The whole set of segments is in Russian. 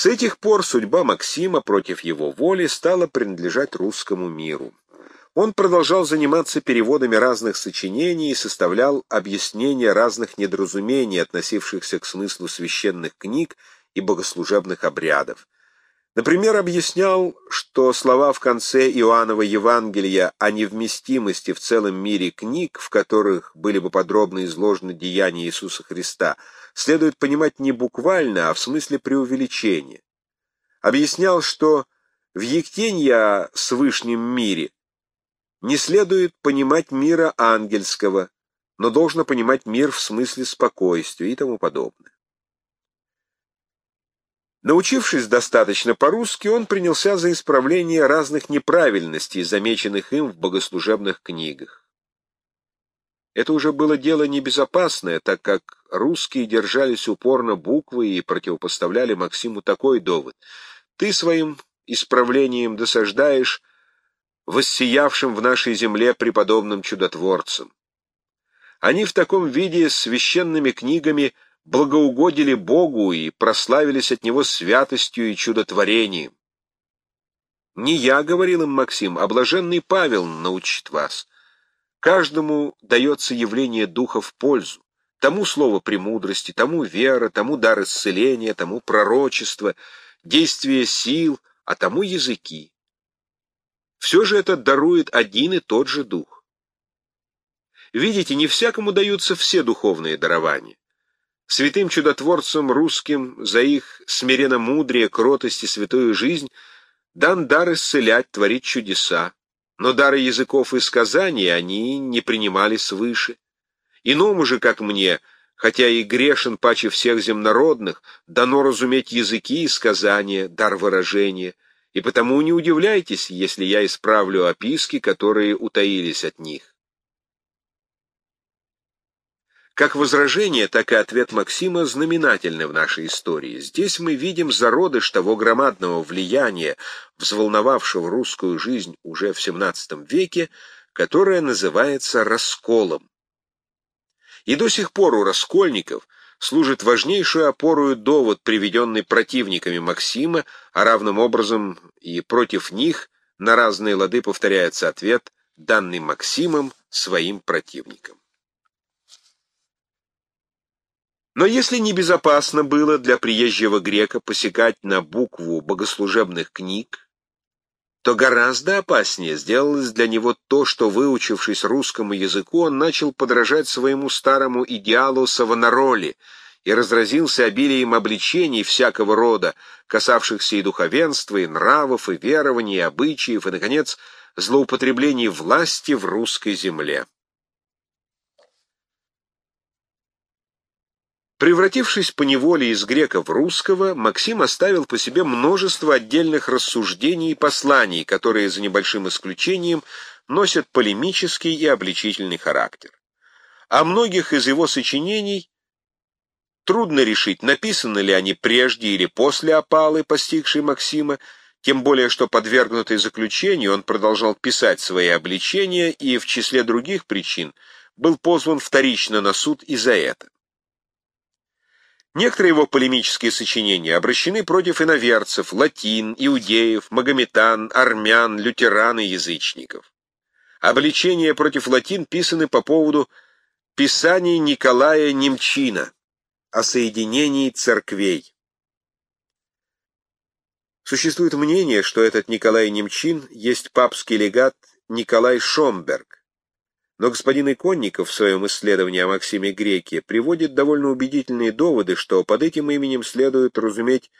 С этих пор судьба Максима против его воли стала принадлежать русскому миру. Он продолжал заниматься переводами разных сочинений и составлял объяснения разных недоразумений, относившихся к смыслу священных книг и богослужебных обрядов. Например, объяснял, что слова в конце Иоаннова Евангелия о невместимости в целом мире книг, в которых были бы подробно изложены деяния Иисуса Христа, следует понимать не буквально, а в смысле преувеличения. Объяснял, что в Ектенье с Вышнем мире не следует понимать мира ангельского, но должно понимать мир в смысле спокойствия и тому подобное. Научившись достаточно по-русски, он принялся за исправление разных неправильностей, замеченных им в богослужебных книгах. Это уже было дело небезопасное, так как русские держались упорно буквы и противопоставляли Максиму такой довод. «Ты своим исправлением досаждаешь воссиявшим в нашей земле преподобным чудотворцам. Они в таком виде священными книгами – благоугодили Богу и прославились от Него святостью и чудотворением. Не я, — говорил им Максим, — а блаженный Павел научит вас. Каждому дается явление Духа в пользу. Тому слово премудрости, тому вера, тому дар исцеления, тому пророчество, действие сил, а тому языки. Все же это дарует один и тот же Дух. Видите, не всякому даются все духовные дарования. Святым чудотворцам русским за их смиренно-мудрее, кротость и святую жизнь дан дар исцелять, творить чудеса. Но дары языков и сказаний они не принимали свыше. Иному же, как мне, хотя и грешен паче всех земнородных, дано разуметь языки и сказания, дар выражения, и потому не удивляйтесь, если я исправлю описки, которые утаились от них. Как возражение, так и ответ Максима знаменательны в нашей истории. Здесь мы видим зародыш того громадного влияния, взволновавшего русскую жизнь уже в XVII веке, которое называется расколом. И до сих пор у раскольников служит важнейшую опорою довод, приведенный противниками Максима, а равным образом и против них на разные лады повторяется ответ, данный Максимом своим противникам. Но если небезопасно было для приезжего грека посягать на букву богослужебных книг, то гораздо опаснее сделалось для него то, что, выучившись русскому языку, он начал подражать своему старому идеалу Савонароли и разразился обилием обличений всякого рода, касавшихся и духовенства, и нравов, и верований, и обычаев, и, наконец, злоупотреблений власти в русской земле. Превратившись по неволе из грека в русского, Максим оставил по себе множество отдельных рассуждений и посланий, которые, за небольшим исключением, носят полемический и обличительный характер. О многих из его сочинений трудно решить, написаны ли они прежде или после опалы, постигшей Максима, тем более что подвергнутый заключению он продолжал писать свои обличения и, в числе других причин, был позван вторично на суд и за это. Некоторые его полемические сочинения обращены против иноверцев, латин, иудеев, магометан, армян, лютеран и язычников. Обличения против латин писаны по поводу писаний Николая Немчина о соединении церквей. Существует мнение, что этот Николай Немчин есть папский легат Николай Шомберг, но господин Иконников в своем исследовании о Максиме Греке приводит довольно убедительные доводы, что под этим именем следует разуметь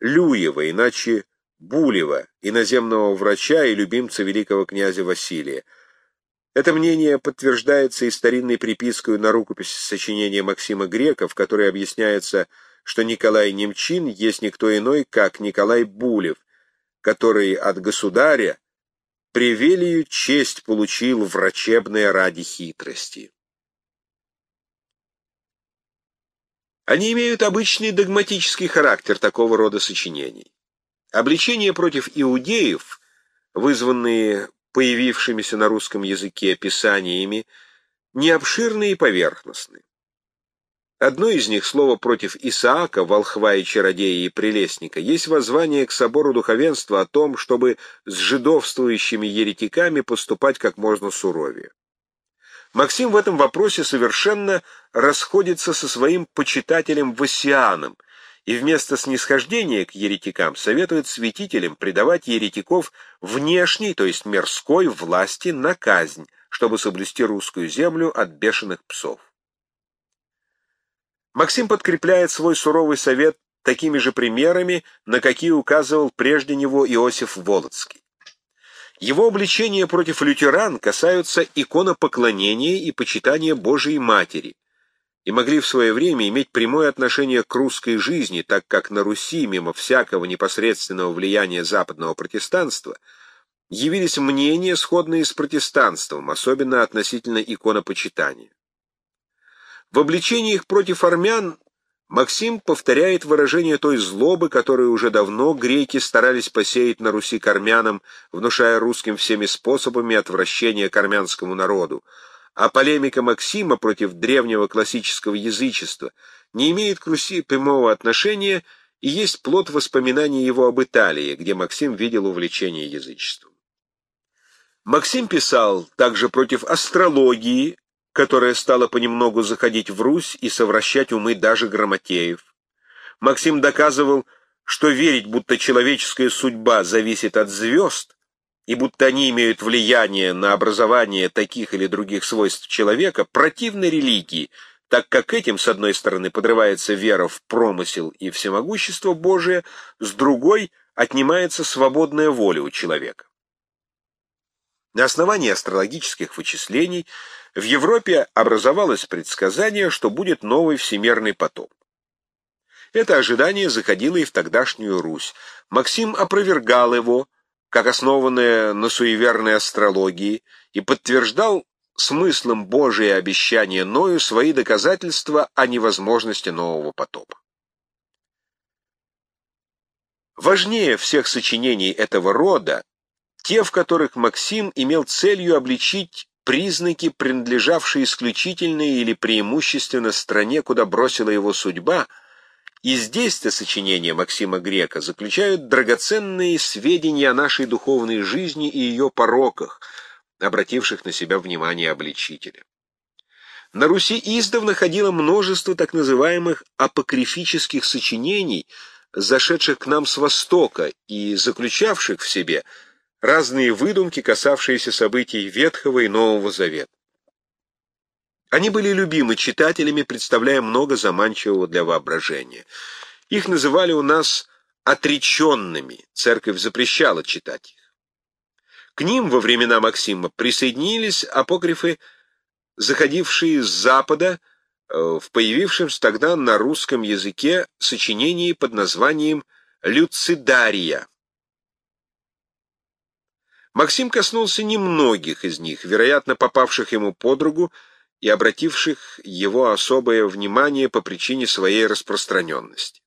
Люева, иначе Булева, иноземного врача и любимца великого князя Василия. Это мнение подтверждается и старинной припиской на рукопись сочинения Максима Грека, в которой объясняется, что Николай Немчин есть никто иной, как Николай Булев, который от государя Превелию честь получил врачебная ради хитрости. Они имеют обычный догматический характер такого рода сочинений. Обличения против иудеев, вызванные появившимися на русском языке описаниями, не обширны и поверхностны. Одно из них, слово против Исаака, волхва и чародея и прелестника, есть воззвание к собору духовенства о том, чтобы с жидовствующими еретиками поступать как можно суровее. Максим в этом вопросе совершенно расходится со своим почитателем Васианом, и вместо снисхождения к еретикам советует святителям предавать еретиков внешней, то есть мирской, власти на казнь, чтобы соблюсти русскую землю от бешеных псов. Максим подкрепляет свой суровый совет такими же примерами, на какие указывал прежде него Иосиф Волоцкий. Его обличения против лютеран касаются иконопоклонения и почитания Божией Матери, и могли в свое время иметь прямое отношение к русской жизни, так как на Руси, мимо всякого непосредственного влияния западного протестанства, явились мнения, сходные с протестанством, особенно относительно иконопочитания. В обличении их против армян Максим повторяет выражение той злобы, которую уже давно греки старались посеять на Руси к армянам, внушая русским всеми способами отвращения к армянскому народу, а полемика Максима против древнего классического язычества не имеет к Руси прямого отношения и есть плод воспоминаний его об Италии, где Максим видел увлечение язычеством. Максим писал также против астрологии, которая стала понемногу заходить в Русь и совращать умы даже грамотеев. Максим доказывал, что верить, будто человеческая судьба зависит от звезд, и будто они имеют влияние на образование таких или других свойств человека, противно религии, так как этим, с одной стороны, подрывается вера в промысел и всемогущество Божие, с другой — отнимается свободная воля у человека. На основании астрологических вычислений в Европе образовалось предсказание, что будет новый всемирный потоп. Это ожидание заходило и в тогдашнюю Русь. Максим опровергал его, как основанное на суеверной астрологии, и подтверждал смыслом Божие обещания Ною свои доказательства о невозможности нового потопа. Важнее всех сочинений этого рода те, в которых Максим имел целью обличить признаки, принадлежавшие исключительно или преимущественно стране, куда бросила его судьба, и здесь-то сочинения Максима Грека заключают драгоценные сведения о нашей духовной жизни и ее пороках, обративших на себя внимание обличителя. На Руси издавна ходило множество так называемых апокрифических сочинений, зашедших к нам с Востока и заключавших в себе – разные выдумки, касавшиеся событий Ветхого и Нового Завета. Они были любимы читателями, представляя много заманчивого для воображения. Их называли у нас отреченными, церковь запрещала читать их. К ним во времена Максима присоединились апокрифы, заходившие с Запада, э, в появившемся тогда на русском языке сочинении под названием «Люцидария». Максим коснулся немногих из них, вероятно, попавших ему под руку и обративших его особое внимание по причине своей распространенности.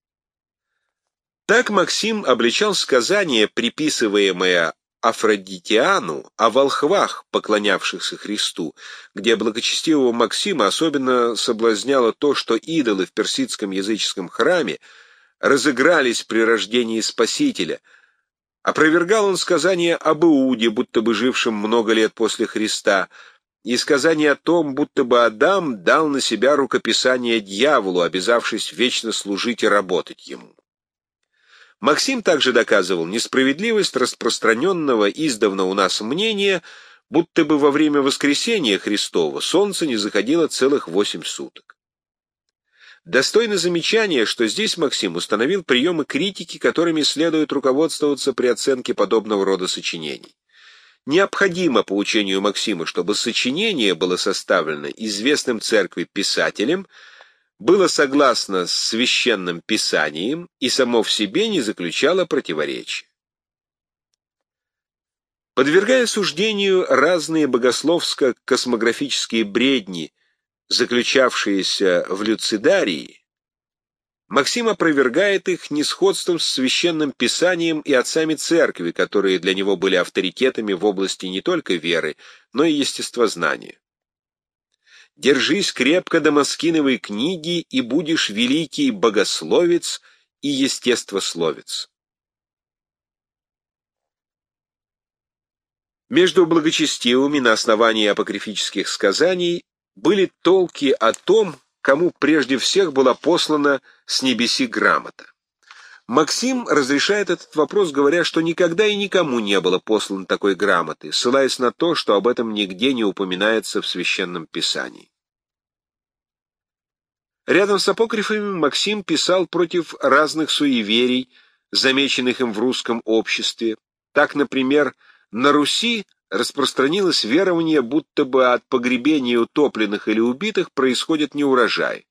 Так Максим обличал сказание, приписываемое Афродитиану, о волхвах, поклонявшихся Христу, где благочестивого Максима особенно соблазняло то, что идолы в персидском языческом храме разыгрались при рождении Спасителя — Опровергал он сказание об Иуде, будто бы жившем много лет после Христа, и сказание о том, будто бы Адам дал на себя рукописание дьяволу, обязавшись вечно служить и работать ему. Максим также доказывал несправедливость распространенного издавна у нас мнения, будто бы во время воскресения Христова солнце не заходило целых восемь суток. Достойно замечания, что здесь Максим установил приемы критики, которыми следует руководствоваться при оценке подобного рода сочинений. Необходимо, по учению Максима, чтобы сочинение было составлено известным церкви писателем, было согласно с священным писанием и само в себе не заключало противоречия. Подвергая суждению разные богословско-космографические бредни – заключавшиеся в люцидарии, Максим опровергает их несходством с священным писанием и отцами церкви, которые для него были авторитетами в области не только веры, но и естествознания. Держись крепко до Маскиновой книги, и будешь великий богословец и естествословец. Между благочестивыми на основании апокрифических сказаний были толки о том, кому прежде всех была послана с небеси грамота. Максим разрешает этот вопрос, говоря, что никогда и никому не было послано такой грамоты, ссылаясь на то, что об этом нигде не упоминается в Священном Писании. Рядом с апокрифами Максим писал против разных суеверий, замеченных им в русском обществе. Так, например, на Руси распространилось верование, будто бы от погребения утопленных или убитых происходит неурожай.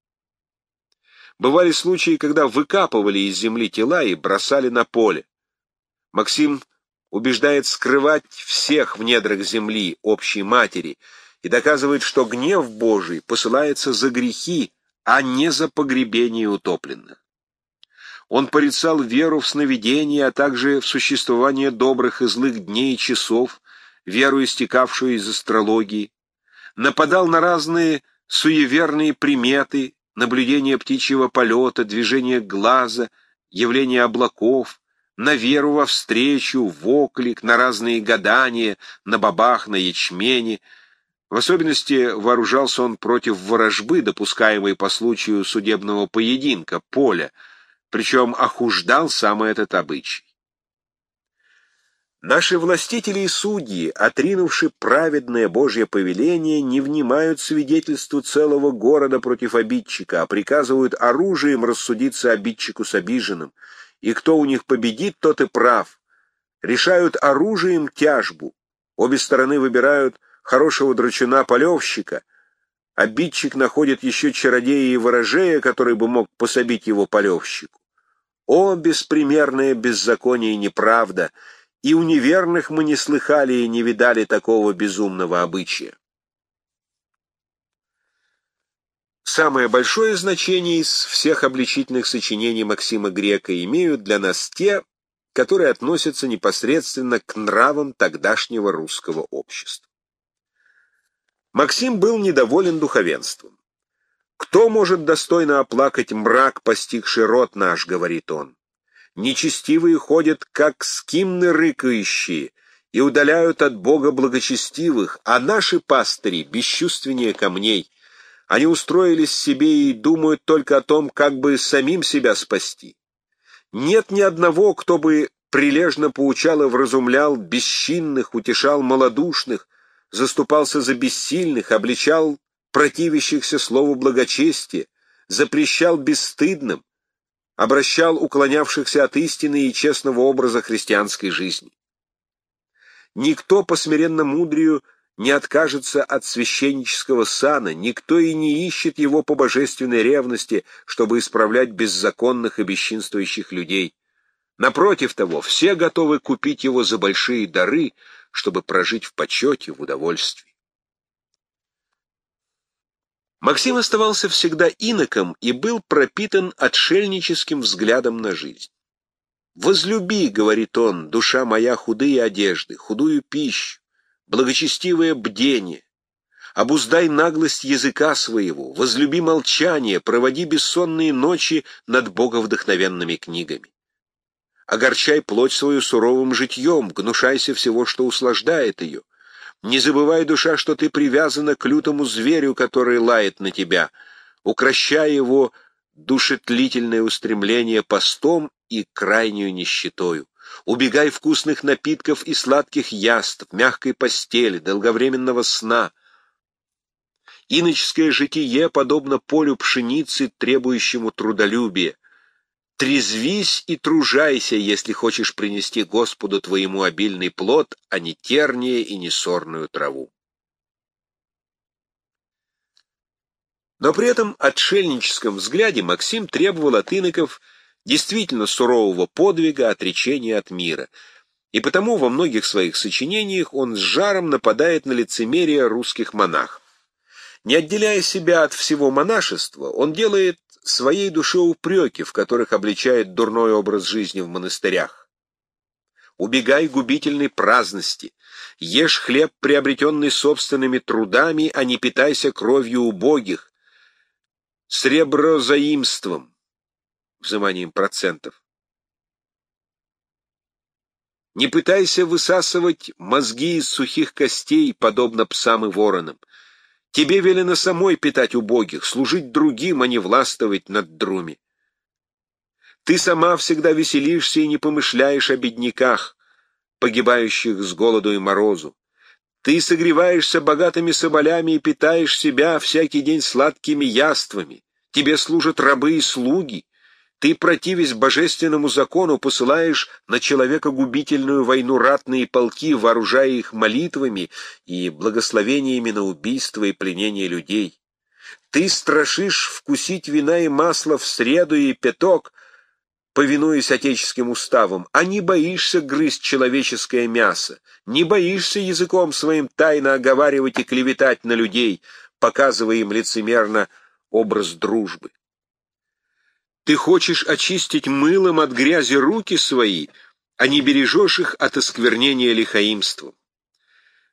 Бывали случаи, когда выкапывали из земли тела и бросали на поле. Максим убеждает скрывать всех в недрах земли, общей матери, и доказывает, что гнев Божий посылается за грехи, а не за погребение утопленных. Он порицал веру в сновидения, а также в существование добрых и злых дней и часов, веру, истекавшую из астрологии, нападал на разные суеверные приметы, наблюдение птичьего полета, движение глаза, явление облаков, на веру во встречу, в оклик, на разные гадания, на бабах, на ячмене. В особенности вооружался он против ворожбы, допускаемой по случаю судебного поединка, поля, причем охуждал сам этот обычай. Наши властители и судьи, отринувши праведное Божье повеление, не внимают свидетельству целого города против обидчика, а приказывают оружием рассудиться обидчику с обиженным, и кто у них победит, тот и прав. Решают оружием тяжбу. Обе стороны выбирают хорошего драчуна-полевщика. Обидчик находит еще чародея и ворожея, который бы мог пособить его полевщику. О, беспримерное беззаконие и неправда! И у неверных мы не слыхали и не видали такого безумного обычая. Самое большое значение из всех обличительных сочинений Максима Грека имеют для нас те, которые относятся непосредственно к нравам тогдашнего русского общества. Максим был недоволен духовенством. «Кто может достойно оплакать мрак, постигший род наш?» — говорит он. «Нечестивые ходят, как скимны рыкающие, и удаляют от Бога благочестивых, а наши пастыри бесчувственнее камней. Они устроились себе и думают только о том, как бы самим себя спасти. Нет ни одного, кто бы прилежно поучал и вразумлял бесчинных, утешал малодушных, заступался за бессильных, обличал противящихся слову благочестия, запрещал бесстыдным, обращал уклонявшихся от истины и честного образа христианской жизни. Никто по смиренно мудрию не откажется от священнического сана, никто и не ищет его по божественной ревности, чтобы исправлять беззаконных и бесчинствующих людей. Напротив того, все готовы купить его за большие дары, чтобы прожить в почете, в удовольствии. Максим оставался всегда иноком и был пропитан отшельническим взглядом на жизнь. «Возлюби, — говорит он, — душа моя, худые одежды, худую пищу, благочестивое бдение, обуздай наглость языка своего, возлюби молчание, проводи бессонные ночи над боговдохновенными книгами. Огорчай плоть свою суровым житьем, гнушайся всего, что услаждает ее, не забывай, душа, что ты привязана к лютому зверю, который лает на тебя, укращая его душетлительное устремление постом и крайнюю нищетою. Убегай вкусных напитков и сладких яств, мягкой постели, долговременного сна. Иноческое житие подобно полю пшеницы, требующему трудолюбия. Трезвись и тружайся, если хочешь принести Господу твоему обильный плод, а не терние и не сорную траву. Но при этом отшельническом взгляде Максим требовал от иноков действительно сурового подвига, отречения от мира, и потому во многих своих сочинениях он с жаром нападает на лицемерие русских монахов. Не отделяя себя от всего монашества, он делает своей душе упреки, в которых обличает дурной образ жизни в монастырях. Убегай губительной праздности, Ешь хлеб, приобретенный собственными трудами, а не питайся кровью убогих, среброзаимством, взиманием процентов. Не пытайся высасывать мозги из сухих костей, подобно псам и воронам. Тебе велено самой питать убогих, служить другим, а не властвовать над друми. Ты сама всегда веселишься и не помышляешь о бедняках, погибающих с голоду и морозу. Ты согреваешься богатыми соболями и питаешь себя всякий день сладкими яствами. Тебе служат рабы и слуги. Ты, противясь божественному закону, посылаешь на человека губительную войну ратные полки, вооружая их молитвами и благословениями на убийство и пленение людей. Ты страшишь вкусить вина и масла в среду и пяток, повинуясь отеческим уставам, а не боишься грызть человеческое мясо, не боишься языком своим тайно оговаривать и клеветать на людей, показывая им лицемерно образ дружбы. Ты хочешь очистить мылом от грязи руки свои, а не бережешь их от осквернения лихаимством.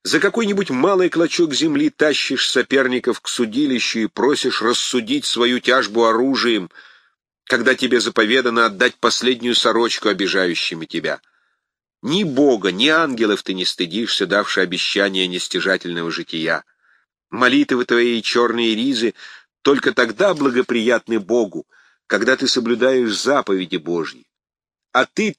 За какой-нибудь малый клочок земли тащишь соперников к судилищу и просишь рассудить свою тяжбу оружием, когда тебе заповедано отдать последнюю сорочку обижающими тебя. Ни Бога, ни ангелов ты не стыдишься, давши обещание нестяжательного жития. Молитвы твои и черные ризы только тогда благоприятны Богу, когда ты соблюдаешь заповеди Божьи. А ты,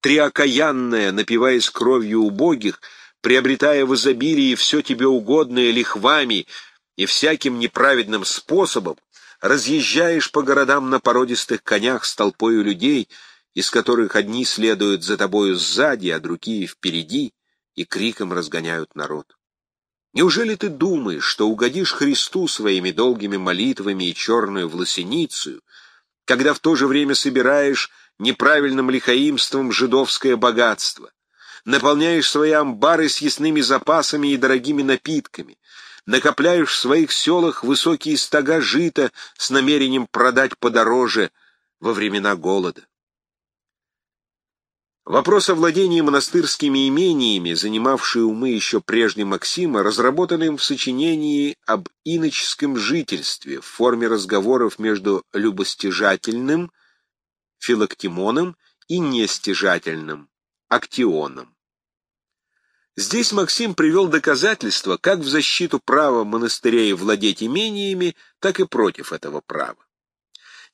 триокаянная, напиваясь кровью убогих, приобретая в изобилии все тебе угодное лихвами и всяким неправедным способом, разъезжаешь по городам на породистых конях с толпою людей, из которых одни следуют за тобою сзади, а другие впереди, и криком разгоняют народ. Неужели ты думаешь, что угодишь Христу своими долгими молитвами и черную власеницию, когда в то же время собираешь неправильным лихаимством жидовское богатство, наполняешь свои амбары съестными запасами и дорогими напитками, накопляешь в своих селах высокие стога жита с намерением продать подороже во времена голода. Вопрос о владении монастырскими имениями, занимавший умы еще прежде Максима, разработан им в сочинении об иноческом жительстве в форме разговоров между любостяжательным филактимоном и нестяжательным актионом. Здесь Максим привел доказательства как в защиту права монастырей владеть имениями, так и против этого права.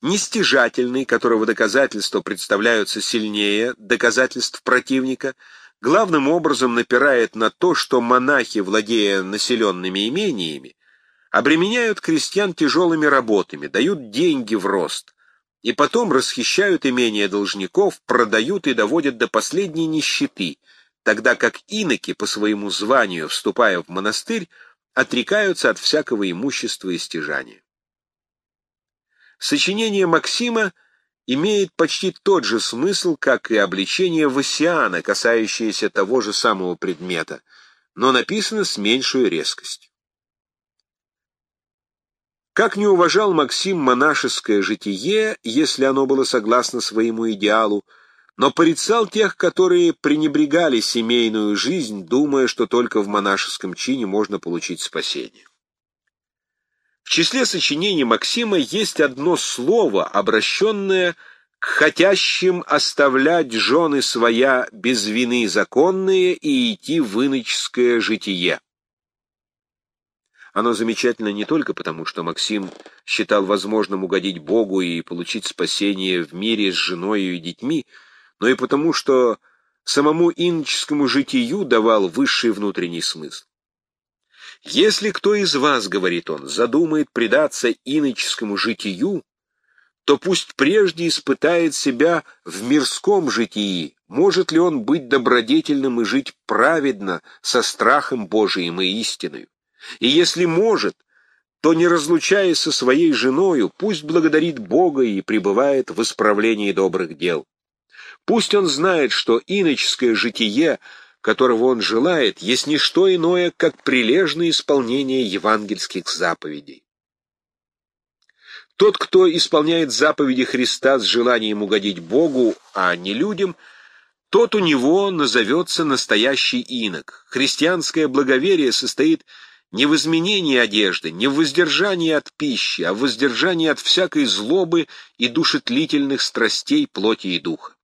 Нестяжательный, которого доказательства представляются сильнее доказательств противника, главным образом напирает на то, что монахи, владея населенными имениями, обременяют крестьян тяжелыми работами, дают деньги в рост, и потом расхищают имения должников, продают и доводят до последней нищеты, тогда как иноки по своему званию, вступая в монастырь, отрекаются от всякого имущества и стяжания. Сочинение Максима имеет почти тот же смысл, как и обличение Васиана, касающееся того же самого предмета, но написано с меньшей резкостью. Как не уважал Максим монашеское житие, если оно было согласно своему идеалу, но порицал тех, которые пренебрегали семейную жизнь, думая, что только в монашеском чине можно получить спасение. В числе сочинений Максима есть одно слово, обращенное к хотящим оставлять жены своя без вины законные и идти в иноческое житие. Оно замечательно не только потому, что Максим считал возможным угодить Богу и получить спасение в мире с женой и детьми, но и потому, что самому иноческому житию давал высший внутренний смысл. Если кто из вас, — говорит он, — задумает предаться иноческому житию, то пусть прежде испытает себя в мирском житии, может ли он быть добродетельным и жить праведно, со страхом Божиим и истиною. И если может, то, не разлучаясь со своей женою, пусть благодарит Бога и пребывает в исправлении добрых дел. Пусть он знает, что иноческое житие — которого он желает, есть не что иное, как прилежное исполнение евангельских заповедей. Тот, кто исполняет заповеди Христа с желанием угодить Богу, а не людям, тот у него назовется настоящий инок. Христианское благоверие состоит не в изменении одежды, не в воздержании от пищи, а в воздержании от всякой злобы и душетлительных страстей плоти и духа.